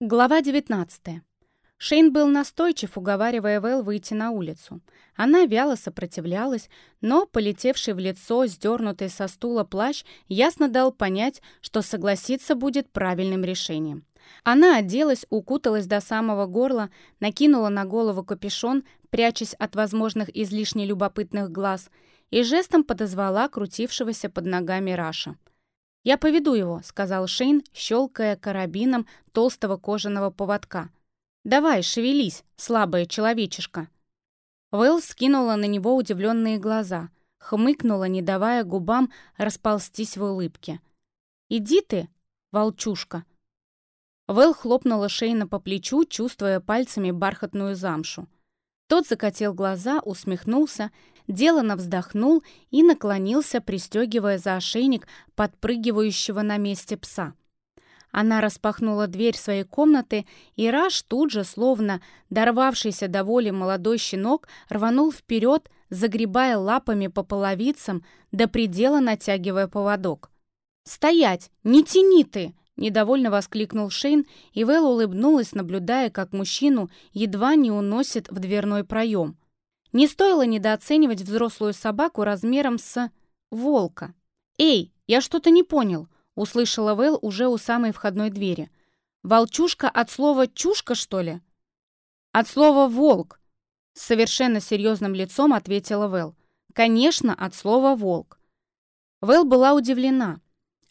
Глава 19. Шейн был настойчив, уговаривая Вэл выйти на улицу. Она вяло сопротивлялась, но полетевший в лицо, сдернутый со стула плащ, ясно дал понять, что согласиться будет правильным решением. Она оделась, укуталась до самого горла, накинула на голову капюшон, прячась от возможных излишне любопытных глаз, и жестом подозвала крутившегося под ногами Раша. «Я поведу его», — сказал Шейн, щелкая карабином толстого кожаного поводка. «Давай, шевелись, слабая человечишка». Вэлл скинула на него удивленные глаза, хмыкнула, не давая губам расползтись в улыбке. «Иди ты, волчушка!» Вэл хлопнула Шейна по плечу, чувствуя пальцами бархатную замшу. Тот закатил глаза, усмехнулся, делано вздохнул и наклонился, пристегивая за ошейник подпрыгивающего на месте пса. Она распахнула дверь своей комнаты, и Раш тут же, словно дорвавшийся до воли молодой щенок, рванул вперед, загребая лапами по половицам, до предела натягивая поводок. «Стоять! Не тяни ты!» Недовольно воскликнул Шейн, и Вэл улыбнулась, наблюдая, как мужчину едва не уносит в дверной проем. Не стоило недооценивать взрослую собаку размером с... волка. «Эй, я что-то не понял», — услышала Вэл уже у самой входной двери. «Волчушка от слова «чушка», что ли?» «От слова «волк», — с совершенно серьезным лицом ответила Вэл. «Конечно, от слова «волк». Вэл была удивлена.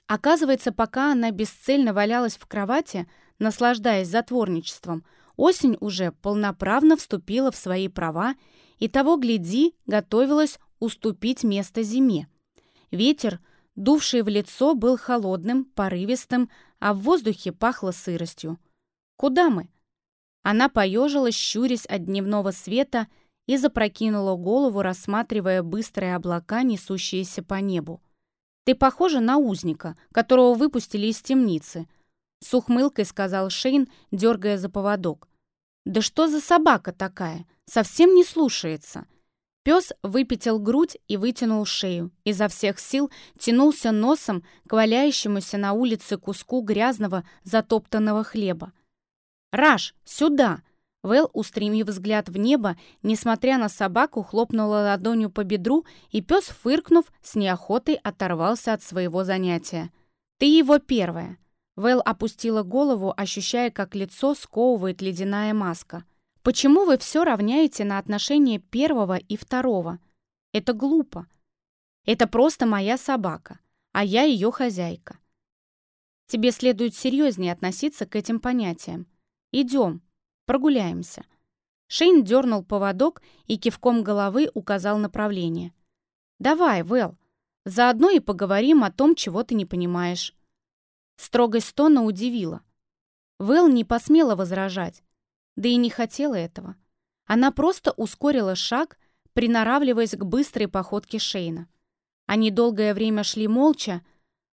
Оказывается, пока она бесцельно валялась в кровати, наслаждаясь затворничеством, осень уже полноправно вступила в свои права и того, гляди, готовилась уступить место зиме. Ветер, дувший в лицо, был холодным, порывистым, а в воздухе пахло сыростью. «Куда мы?» Она поежилась, щурясь от дневного света, и запрокинула голову, рассматривая быстрые облака, несущиеся по небу. «Ты похожа на узника, которого выпустили из темницы», — с ухмылкой сказал Шейн, дергая за поводок. «Да что за собака такая? Совсем не слушается». Пес выпятил грудь и вытянул шею. Изо всех сил тянулся носом к валяющемуся на улице куску грязного затоптанного хлеба. «Раш, сюда!» Вэл, устремив взгляд в небо, несмотря на собаку, хлопнула ладонью по бедру, и пес, фыркнув, с неохотой оторвался от своего занятия. «Ты его первая!» Вэл опустила голову, ощущая, как лицо сковывает ледяная маска. «Почему вы все равняете на отношения первого и второго? Это глупо. Это просто моя собака, а я ее хозяйка. Тебе следует серьезнее относиться к этим понятиям. Идем, Прогуляемся». Шейн дернул поводок и кивком головы указал направление. «Давай, Вэл, заодно и поговорим о том, чего ты не понимаешь». Строгость тона удивила. Вэл не посмела возражать, да и не хотела этого. Она просто ускорила шаг, приноравливаясь к быстрой походке Шейна. Они долгое время шли молча,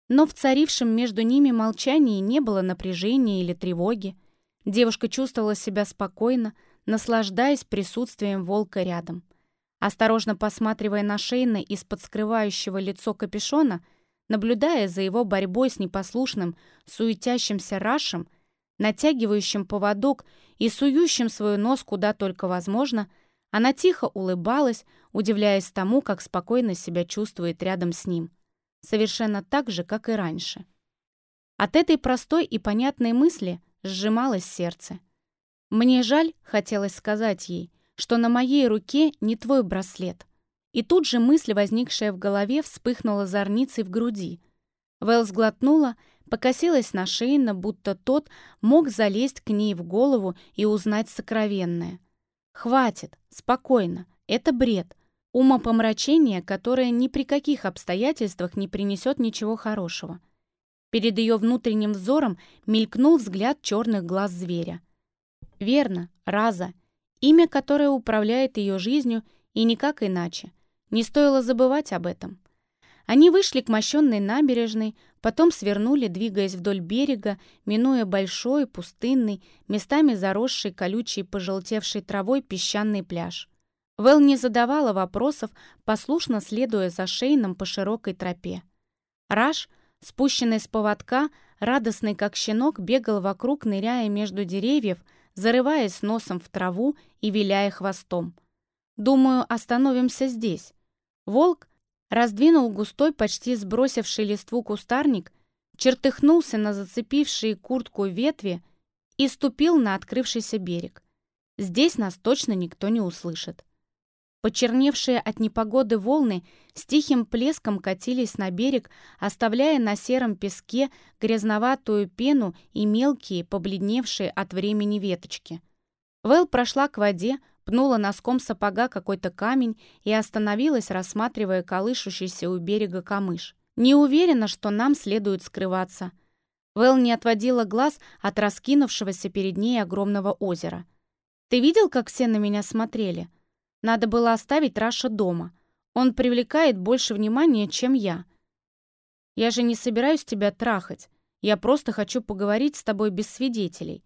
но в царившем между ними молчании не было напряжения или тревоги. Девушка чувствовала себя спокойно, наслаждаясь присутствием волка рядом. Осторожно посматривая на Шейна из-под скрывающего лицо капюшона, наблюдая за его борьбой с непослушным, суетящимся Рашем, натягивающим поводок и сующим свой нос куда только возможно, она тихо улыбалась, удивляясь тому, как спокойно себя чувствует рядом с ним. Совершенно так же, как и раньше. От этой простой и понятной мысли – сжималось сердце. Мне жаль, хотелось сказать ей, что на моей руке не твой браслет. И тут же мысль, возникшая в голове, вспыхнула зорницей в груди. Вэл сглотнула, покосилась на Шейна, будто тот мог залезть к ней в голову и узнать сокровенное. «Хватит, спокойно, это бред, умопомрачение, которое ни при каких обстоятельствах не принесет ничего хорошего. Перед ее внутренним взором мелькнул взгляд черных глаз зверя. Верно, Раза. Имя, которое управляет ее жизнью, и никак иначе. Не стоило забывать об этом. Они вышли к мощенной набережной, потом свернули, двигаясь вдоль берега, минуя большой, пустынный, местами заросший колючей пожелтевшей травой песчаный пляж. Вэл не задавала вопросов, послушно следуя за Шейном по широкой тропе. Раш — Спущенный с поводка, радостный как щенок, бегал вокруг, ныряя между деревьев, зарываясь носом в траву и виляя хвостом. «Думаю, остановимся здесь». Волк раздвинул густой, почти сбросивший листву кустарник, чертыхнулся на зацепившие куртку ветви и ступил на открывшийся берег. Здесь нас точно никто не услышит. Почерневшие от непогоды волны с тихим плеском катились на берег, оставляя на сером песке грязноватую пену и мелкие, побледневшие от времени веточки. Вэл прошла к воде, пнула носком сапога какой-то камень и остановилась, рассматривая колышущийся у берега камыш. «Не уверена, что нам следует скрываться». Вэл не отводила глаз от раскинувшегося перед ней огромного озера. «Ты видел, как все на меня смотрели?» Надо было оставить Раша дома. Он привлекает больше внимания, чем я. Я же не собираюсь тебя трахать. Я просто хочу поговорить с тобой без свидетелей.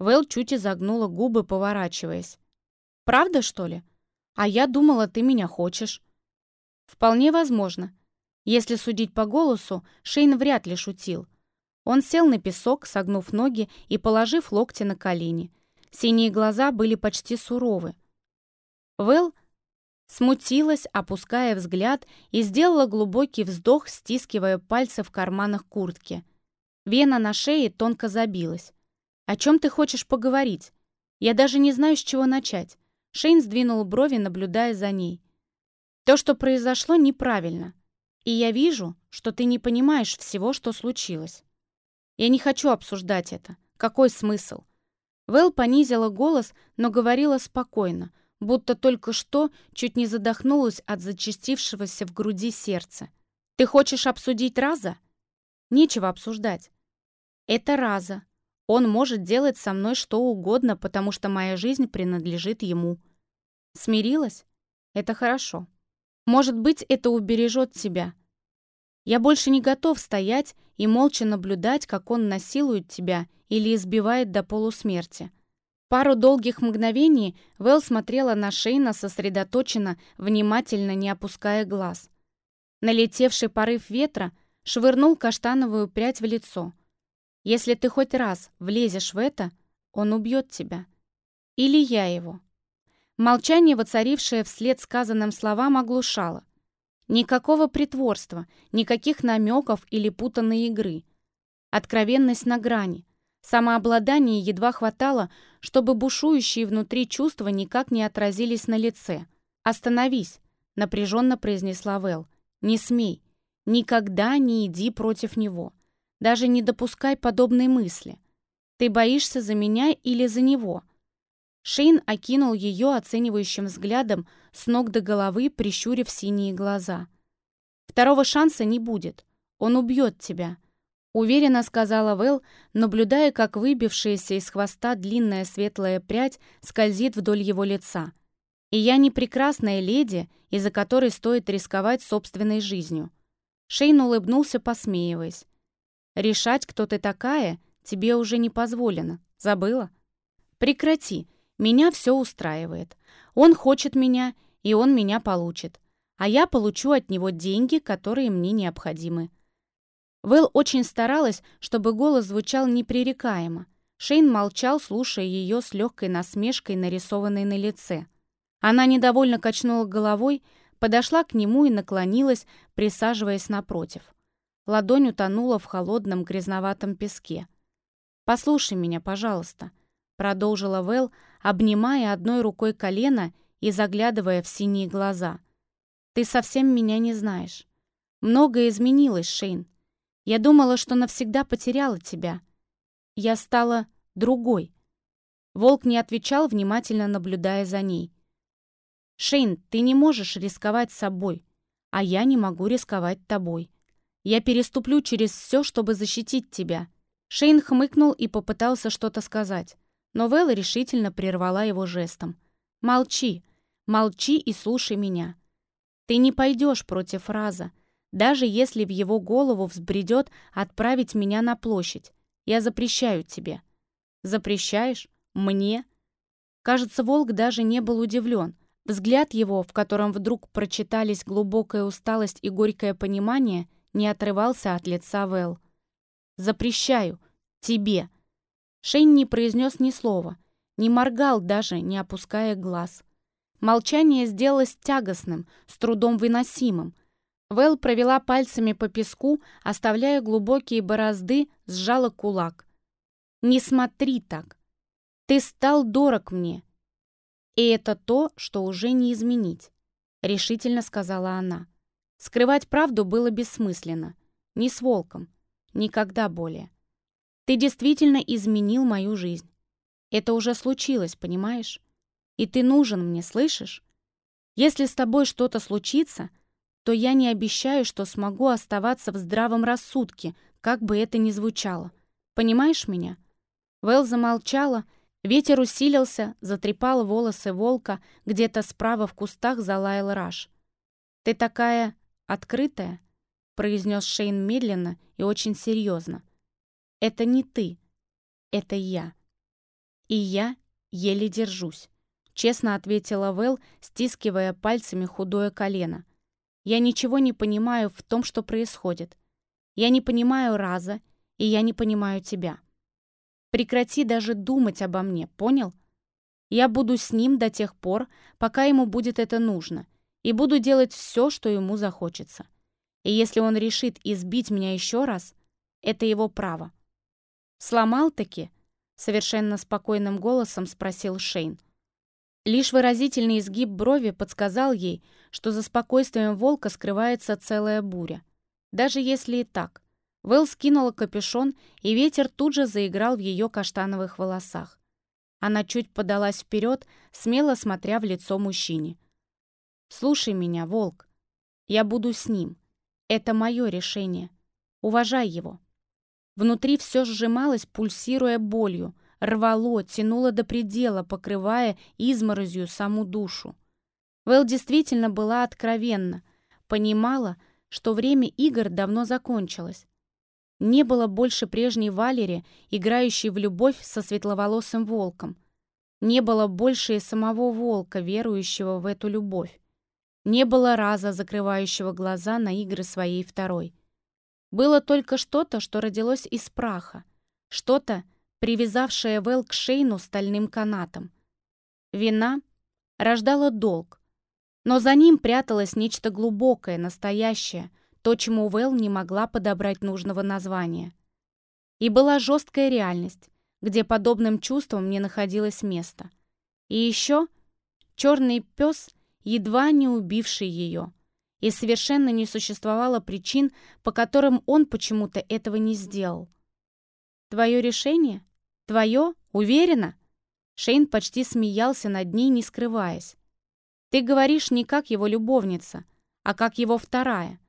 Вэл чуть изогнула губы, поворачиваясь. «Правда, что ли? А я думала, ты меня хочешь». «Вполне возможно. Если судить по голосу, Шейн вряд ли шутил. Он сел на песок, согнув ноги и положив локти на колени. Синие глаза были почти суровы. Вэл смутилась, опуская взгляд, и сделала глубокий вздох, стискивая пальцы в карманах куртки. Вена на шее тонко забилась. «О чем ты хочешь поговорить? Я даже не знаю, с чего начать». Шейн сдвинул брови, наблюдая за ней. «То, что произошло, неправильно. И я вижу, что ты не понимаешь всего, что случилось. Я не хочу обсуждать это. Какой смысл?» Вэл понизила голос, но говорила спокойно, будто только что чуть не задохнулась от зачастившегося в груди сердца. «Ты хочешь обсудить Раза?» «Нечего обсуждать. Это Раза. Он может делать со мной что угодно, потому что моя жизнь принадлежит ему. Смирилась? Это хорошо. Может быть, это убережет тебя. Я больше не готов стоять и молча наблюдать, как он насилует тебя или избивает до полусмерти. Пару долгих мгновений Вэл смотрела на Шейна сосредоточенно, внимательно не опуская глаз. Налетевший порыв ветра швырнул каштановую прядь в лицо. «Если ты хоть раз влезешь в это, он убьет тебя. Или я его». Молчание, воцарившее вслед сказанным словам, оглушало. Никакого притворства, никаких намеков или путанной игры. Откровенность на грани, Самообладания едва хватало, чтобы бушующие внутри чувства никак не отразились на лице. «Остановись», — напряженно произнесла Вэл. «Не смей. Никогда не иди против него. Даже не допускай подобной мысли. Ты боишься за меня или за него?» Шейн окинул ее оценивающим взглядом с ног до головы, прищурив синие глаза. «Второго шанса не будет. Он убьет тебя. Уверенно сказала Вэл, наблюдая, как выбившаяся из хвоста длинная светлая прядь скользит вдоль его лица. «И я не прекрасная леди, из-за которой стоит рисковать собственной жизнью». Шейн улыбнулся, посмеиваясь. «Решать, кто ты такая, тебе уже не позволено. Забыла?» «Прекрати. Меня все устраивает. Он хочет меня, и он меня получит. А я получу от него деньги, которые мне необходимы. Вэл очень старалась, чтобы голос звучал непререкаемо. Шейн молчал, слушая ее с легкой насмешкой, нарисованной на лице. Она недовольно качнула головой, подошла к нему и наклонилась, присаживаясь напротив. Ладонь утонула в холодном грязноватом песке. «Послушай меня, пожалуйста», — продолжила Вэл, обнимая одной рукой колено и заглядывая в синие глаза. «Ты совсем меня не знаешь. Многое изменилось, Шейн. Я думала, что навсегда потеряла тебя. Я стала другой. Волк не отвечал, внимательно наблюдая за ней. «Шейн, ты не можешь рисковать собой, а я не могу рисковать тобой. Я переступлю через все, чтобы защитить тебя». Шейн хмыкнул и попытался что-то сказать, но Вэлла решительно прервала его жестом. «Молчи, молчи и слушай меня. Ты не пойдешь против Раза, даже если в его голову взбредет отправить меня на площадь. Я запрещаю тебе». «Запрещаешь? Мне?» Кажется, волк даже не был удивлен. Взгляд его, в котором вдруг прочитались глубокая усталость и горькое понимание, не отрывался от лица Вэл. «Запрещаю. Тебе». Шейн не произнес ни слова, не моргал даже, не опуская глаз. Молчание сделалось тягостным, с трудом выносимым. Вэл провела пальцами по песку, оставляя глубокие борозды, сжала кулак. «Не смотри так. Ты стал дорог мне. И это то, что уже не изменить», — решительно сказала она. Скрывать правду было бессмысленно. Ни с волком. Никогда более. Ты действительно изменил мою жизнь. Это уже случилось, понимаешь? И ты нужен мне, слышишь? Если с тобой что-то случится, то я не обещаю, что смогу оставаться в здравом рассудке, как бы это ни звучало. Понимаешь меня?» Вэл замолчала, ветер усилился, затрепал волосы волка, где-то справа в кустах залаял раж. «Ты такая открытая?» — произнес Шейн медленно и очень серьезно. «Это не ты, это я. И я еле держусь. Честно ответила Вэл, стискивая пальцами худое колено. «Я ничего не понимаю в том, что происходит. Я не понимаю Раза, и я не понимаю тебя. Прекрати даже думать обо мне, понял? Я буду с ним до тех пор, пока ему будет это нужно, и буду делать все, что ему захочется. И если он решит избить меня еще раз, это его право». «Сломал-таки?» — совершенно спокойным голосом спросил Шейн. Лишь выразительный изгиб брови подсказал ей, что за спокойствием волка скрывается целая буря. Даже если и так. Вэл скинула капюшон, и ветер тут же заиграл в ее каштановых волосах. Она чуть подалась вперед, смело смотря в лицо мужчине. «Слушай меня, волк. Я буду с ним. Это мое решение. Уважай его». Внутри все сжималось, пульсируя болью, рвало, тянуло до предела, покрывая изморозью саму душу. Вэл действительно была откровенна, понимала, что время игр давно закончилось. Не было больше прежней Валери, играющей в любовь со светловолосым волком. Не было больше и самого волка, верующего в эту любовь. Не было раза, закрывающего глаза на игры своей второй. Было только что-то, что родилось из праха. Что-то, привязавшая Вэл к Шейну стальным канатом. Вина рождала долг, но за ним пряталось нечто глубокое, настоящее, то, чему Вэл не могла подобрать нужного названия. И была жесткая реальность, где подобным чувствам не находилось места. И еще черный пес, едва не убивший ее, и совершенно не существовало причин, по которым он почему-то этого не сделал. «Твое решение?» Твое? Уверена?» Шейн почти смеялся над ней, не скрываясь. «Ты говоришь не как его любовница, а как его вторая.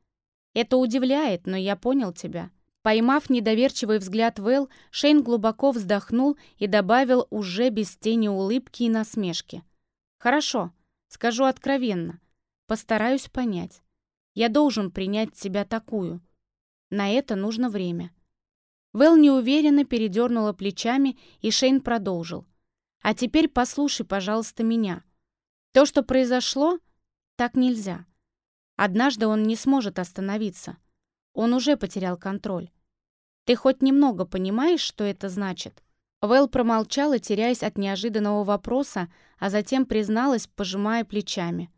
Это удивляет, но я понял тебя». Поймав недоверчивый взгляд Вэл, Шейн глубоко вздохнул и добавил уже без тени улыбки и насмешки. «Хорошо, скажу откровенно. Постараюсь понять. Я должен принять тебя такую. На это нужно время. Вэл неуверенно передернула плечами, и Шейн продолжил. «А теперь послушай, пожалуйста, меня. То, что произошло, так нельзя. Однажды он не сможет остановиться. Он уже потерял контроль. Ты хоть немного понимаешь, что это значит?» Вэл промолчала, теряясь от неожиданного вопроса, а затем призналась, пожимая плечами.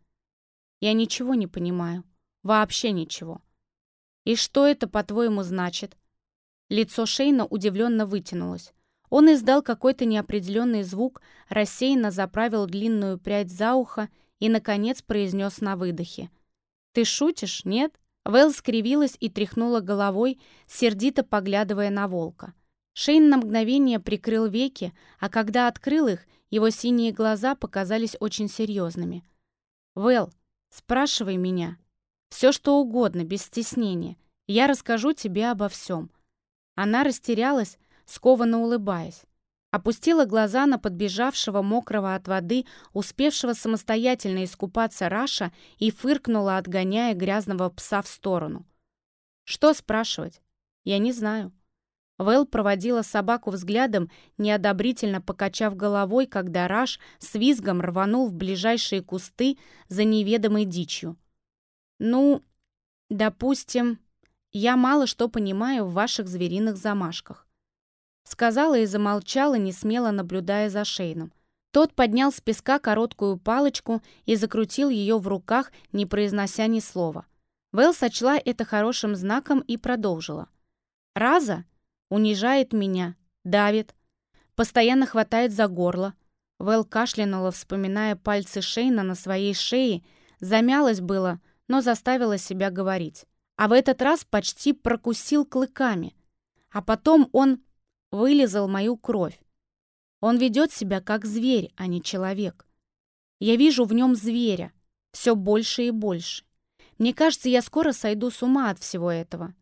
«Я ничего не понимаю. Вообще ничего. И что это, по-твоему, значит?» Лицо Шейна удивленно вытянулось. Он издал какой-то неопределенный звук, рассеянно заправил длинную прядь за ухо и, наконец, произнес на выдохе. «Ты шутишь, нет?» Вэл скривилась и тряхнула головой, сердито поглядывая на волка. Шейн на мгновение прикрыл веки, а когда открыл их, его синие глаза показались очень серьезными. «Вэл, спрашивай меня. Все, что угодно, без стеснения. Я расскажу тебе обо всем. Она растерялась, скованно улыбаясь. Опустила глаза на подбежавшего мокрого от воды, успевшего самостоятельно искупаться Раша и фыркнула, отгоняя грязного пса в сторону. «Что спрашивать? Я не знаю». Вэл проводила собаку взглядом, неодобрительно покачав головой, когда Раш с визгом рванул в ближайшие кусты за неведомой дичью. «Ну, допустим, я мало что понимаю в ваших звериных замашках. Сказала и замолчала, не смело наблюдая за Шейном. Тот поднял с песка короткую палочку и закрутил ее в руках, не произнося ни слова. Вэл сочла это хорошим знаком и продолжила. «Раза унижает меня, давит, постоянно хватает за горло». Вэл кашлянула, вспоминая пальцы Шейна на своей шее, замялась было, но заставила себя говорить. А в этот раз почти прокусил клыками. А потом он вылезал мою кровь. Он ведет себя как зверь, а не человек. Я вижу в нем зверя, все больше и больше. Мне кажется, я скоро сойду с ума от всего этого.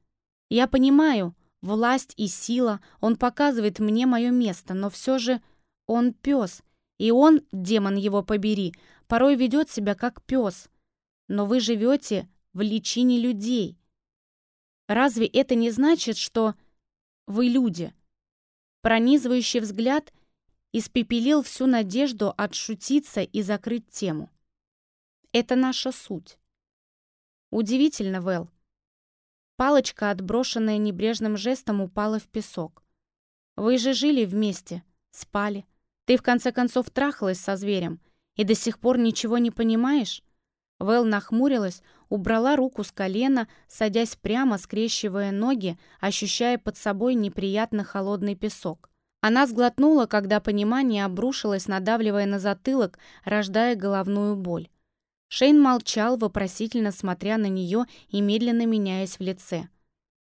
Я понимаю, власть и сила, он показывает мне мое место, но все же он пес, и он, демон его побери, порой ведет себя как пес. Но вы живете в личине людей. Разве это не значит, что вы люди? Пронизывающий взгляд испепелил всю надежду отшутиться и закрыть тему. Это наша суть. Удивительно, Вэл. Палочка, отброшенная небрежным жестом, упала в песок. Вы же жили вместе, спали. Ты, в конце концов, трахалась со зверем и до сих пор ничего не понимаешь? Вэл нахмурилась, убрала руку с колена, садясь прямо, скрещивая ноги, ощущая под собой неприятно холодный песок. Она сглотнула, когда понимание обрушилось, надавливая на затылок, рождая головную боль. Шейн молчал, вопросительно смотря на нее и медленно меняясь в лице.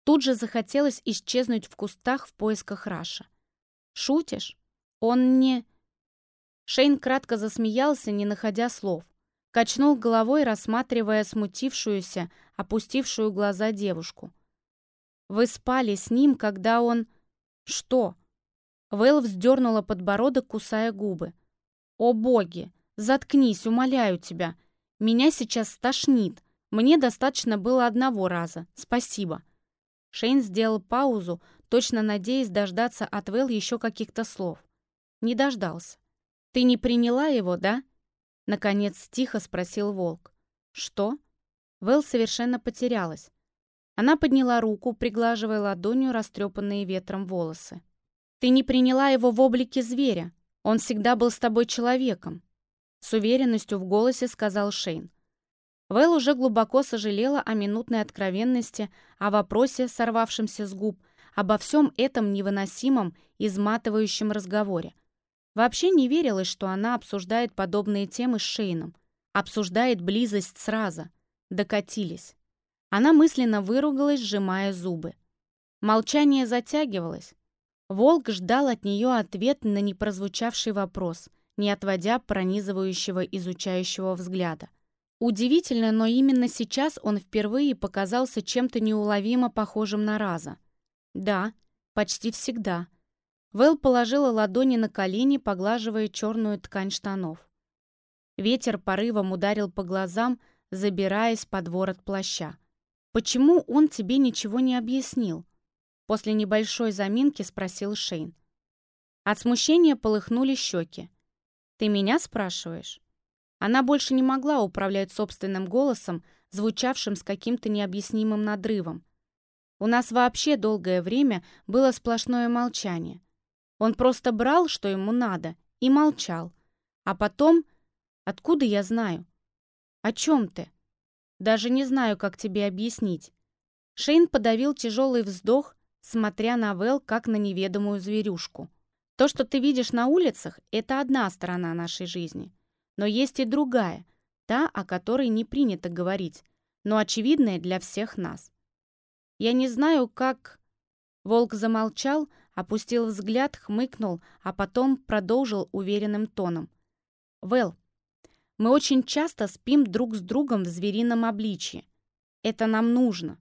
Тут же захотелось исчезнуть в кустах в поисках Раша. «Шутишь? Он не...» Шейн кратко засмеялся, не находя слов. Качнул головой, рассматривая смутившуюся, опустившую глаза девушку. «Вы спали с ним, когда он...» «Что?» Вэл вздернула подбородок, кусая губы. «О боги! Заткнись, умоляю тебя! Меня сейчас стошнит. Мне достаточно было одного раза. Спасибо». Шейн сделал паузу, точно надеясь дождаться от Вэл еще каких-то слов. Не дождался. «Ты не приняла его, да?» Наконец тихо спросил Волк. «Что?» Вэл совершенно потерялась. Она подняла руку, приглаживая ладонью растрепанные ветром волосы. Ты не приняла его в облике зверя. Он всегда был с тобой человеком. С уверенностью в голосе сказал Шейн. Вэл уже глубоко сожалела о минутной откровенности, о вопросе, сорвавшемся с губ, обо всем этом невыносимом, изматывающем разговоре. Вообще не верилось, что она обсуждает подобные темы с Шейном. Обсуждает близость сразу. Докатились. Она мысленно выругалась, сжимая зубы. Молчание затягивалось. Волк ждал от нее ответ на непрозвучавший вопрос, не отводя пронизывающего изучающего взгляда. Удивительно, но именно сейчас он впервые показался чем-то неуловимо похожим на Раза. Да, почти всегда. Вэл положила ладони на колени, поглаживая черную ткань штанов. Ветер порывом ударил по глазам, забираясь под ворот плаща. «Почему он тебе ничего не объяснил?» После небольшой заминки спросил Шейн. От смущения полыхнули щеки. «Ты меня спрашиваешь?» Она больше не могла управлять собственным голосом, звучавшим с каким-то необъяснимым надрывом. У нас вообще долгое время было сплошное молчание. Он просто брал, что ему надо, и молчал. А потом... Откуда я знаю? О чем ты? Даже не знаю, как тебе объяснить. Шейн подавил тяжелый вздох, смотря на Вэл как на неведомую зверюшку. То, что ты видишь на улицах, это одна сторона нашей жизни. Но есть и другая, та, о которой не принято говорить, но очевидная для всех нас. Я не знаю, как... Волк замолчал, опустил взгляд, хмыкнул, а потом продолжил уверенным тоном. «Вэл, мы очень часто спим друг с другом в зверином обличье. Это нам нужно.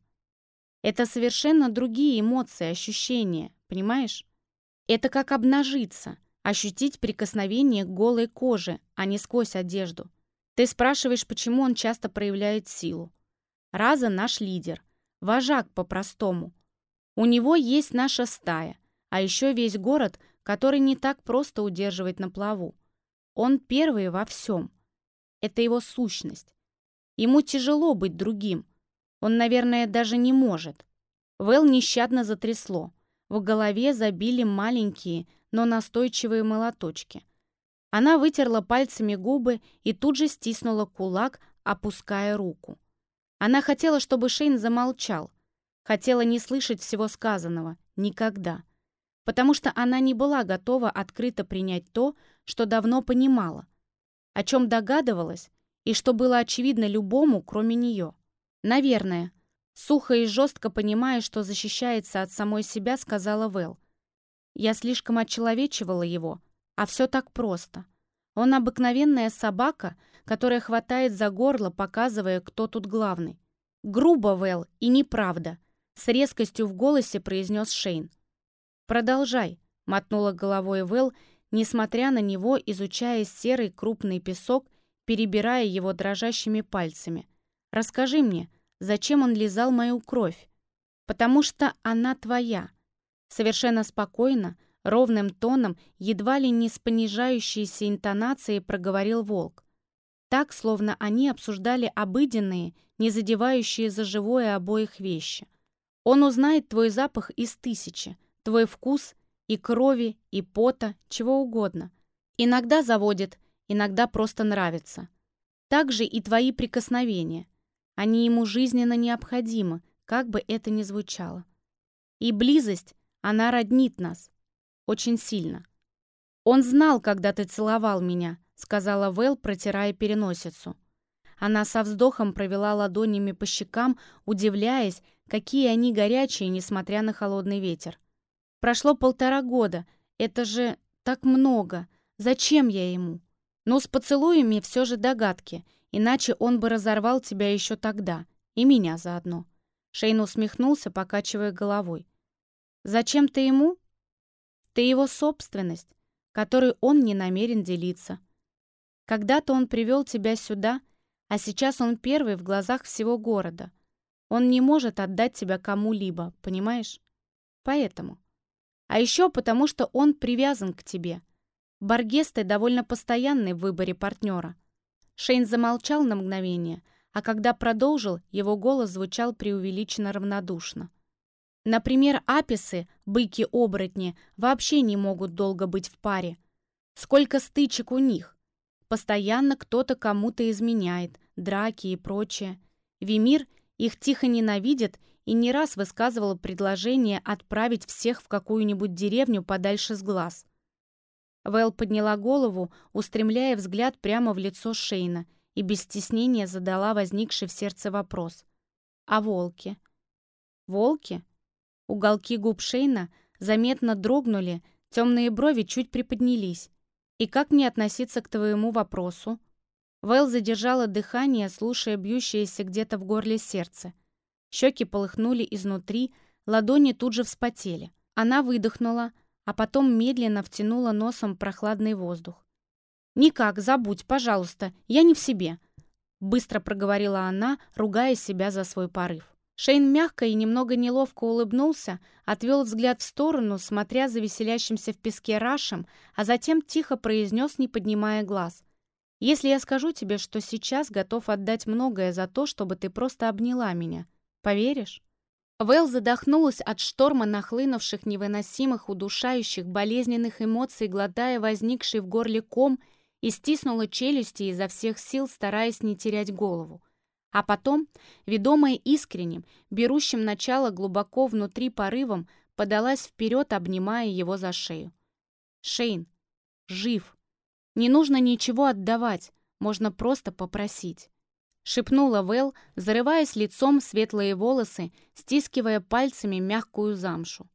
Это совершенно другие эмоции, ощущения, понимаешь? Это как обнажиться, ощутить прикосновение к голой коже, а не сквозь одежду. Ты спрашиваешь, почему он часто проявляет силу. Раза наш лидер, вожак по-простому. У него есть наша стая, а еще весь город, который не так просто удерживать на плаву. Он первый во всем. Это его сущность. Ему тяжело быть другим, он, наверное, даже не может. Вэл нещадно затрясло. В голове забили маленькие, но настойчивые молоточки. Она вытерла пальцами губы и тут же стиснула кулак, опуская руку. Она хотела, чтобы Шейн замолчал. Хотела не слышать всего сказанного. Никогда. Потому что она не была готова открыто принять то, что давно понимала. О чем догадывалась и что было очевидно любому, кроме нее. Наверное. Сухо и жестко понимая, что защищается от самой себя, сказала Вэл. Я слишком отчеловечивала его, а все так просто. Он обыкновенная собака, которая хватает за горло, показывая, кто тут главный. Грубо, Вэл, и неправда. С резкостью в голосе произнес Шейн. «Продолжай», — мотнула головой Вэл, несмотря на него, изучая серый крупный песок, перебирая его дрожащими пальцами. «Расскажи мне, зачем он лизал мою кровь? Потому что она твоя». Совершенно спокойно, Ровным тоном, едва ли не с понижающейся интонацией проговорил волк. Так, словно они обсуждали обыденные, не задевающие за живое обоих вещи. Он узнает твой запах из тысячи, твой вкус и крови, и пота, чего угодно. Иногда заводит, иногда просто нравится. Также и твои прикосновения. Они ему жизненно необходимы, как бы это ни звучало. И близость, она роднит нас. Очень сильно. «Он знал, когда ты целовал меня», — сказала Вэл, протирая переносицу. Она со вздохом провела ладонями по щекам, удивляясь, какие они горячие, несмотря на холодный ветер. «Прошло полтора года. Это же так много. Зачем я ему? Но с поцелуями все же догадки, иначе он бы разорвал тебя еще тогда, и меня заодно». Шейн усмехнулся, покачивая головой. «Зачем ты ему? Ты его собственность, которой он не намерен делиться. Когда-то он привел тебя сюда, а сейчас он первый в глазах всего города. Он не может отдать тебя кому-либо, понимаешь? Поэтому. А еще потому, что он привязан к тебе. Баргесты довольно постоянный в выборе партнера. Шейн замолчал на мгновение, а когда продолжил, его голос звучал преувеличенно равнодушно. Например, аписы, быки-оборотни, вообще не могут долго быть в паре. Сколько стычек у них. Постоянно кто-то кому-то изменяет, драки и прочее. Вимир их тихо ненавидит и не раз высказывал предложение отправить всех в какую-нибудь деревню подальше с глаз. Вэл подняла голову, устремляя взгляд прямо в лицо Шейна, и без стеснения задала возникший в сердце вопрос. «А волки?» «Волки?» Уголки губ Шейна заметно дрогнули, темные брови чуть приподнялись. «И как мне относиться к твоему вопросу?» Вэл задержала дыхание, слушая бьющееся где-то в горле сердце. Щеки полыхнули изнутри, ладони тут же вспотели. Она выдохнула, а потом медленно втянула носом прохладный воздух. «Никак, забудь, пожалуйста, я не в себе», — быстро проговорила она, ругая себя за свой порыв. Шейн мягко и немного неловко улыбнулся, отвел взгляд в сторону, смотря за веселящимся в песке Рашем, а затем тихо произнес, не поднимая глаз. «Если я скажу тебе, что сейчас готов отдать многое за то, чтобы ты просто обняла меня, поверишь?» Вэл задохнулась от шторма нахлынувших невыносимых, удушающих, болезненных эмоций, глотая возникший в горле ком и стиснула челюсти изо всех сил, стараясь не терять голову. А потом, ведомая искренним, берущим начало глубоко внутри порывом, подалась вперед, обнимая его за шею. «Шейн, жив. Не нужно ничего отдавать, можно просто попросить». Шепнула Вэл, зарываясь лицом в светлые волосы, стискивая пальцами мягкую замшу.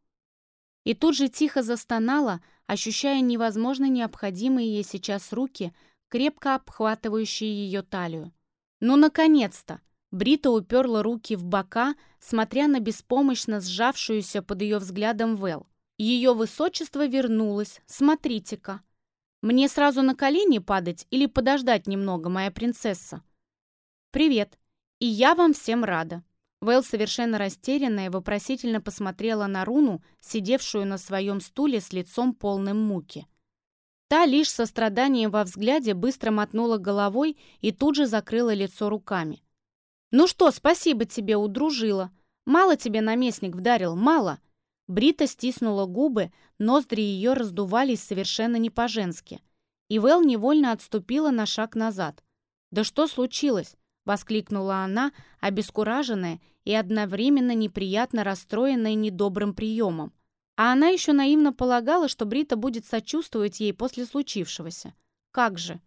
И тут же тихо застонала, ощущая невозможно необходимые ей сейчас руки, крепко обхватывающие ее талию. «Ну, наконец-то!» Брита уперла руки в бока, смотря на беспомощно сжавшуюся под ее взглядом Вэл. Ее высочество вернулось, смотрите-ка. Мне сразу на колени падать или подождать немного, моя принцесса? Привет, и я вам всем рада. Вэл, совершенно растерянная, вопросительно посмотрела на Руну, сидевшую на своем стуле с лицом полным муки. Та лишь со страданием во взгляде быстро мотнула головой и тут же закрыла лицо руками. «Ну что, спасибо тебе, удружила!» «Мало тебе наместник вдарил, мало!» Брита стиснула губы, ноздри ее раздувались совершенно не по-женски. И Вэл невольно отступила на шаг назад. «Да что случилось?» — воскликнула она, обескураженная и одновременно неприятно расстроенная недобрым приемом. А она еще наивно полагала, что Брита будет сочувствовать ей после случившегося. Как же?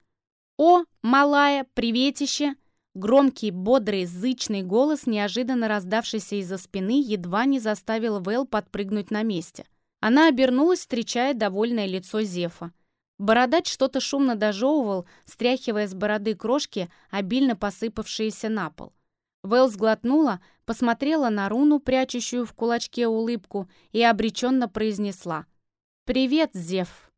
«О, малая, приветище!» Громкий, бодрый, зычный голос, неожиданно раздавшийся из-за спины, едва не заставил Вэл подпрыгнуть на месте. Она обернулась, встречая довольное лицо Зефа. Бородач что-то шумно дожевывал, стряхивая с бороды крошки, обильно посыпавшиеся на пол. Вэл сглотнула, посмотрела на руну, прячущую в кулачке улыбку, и обреченно произнесла. «Привет, Зеф!»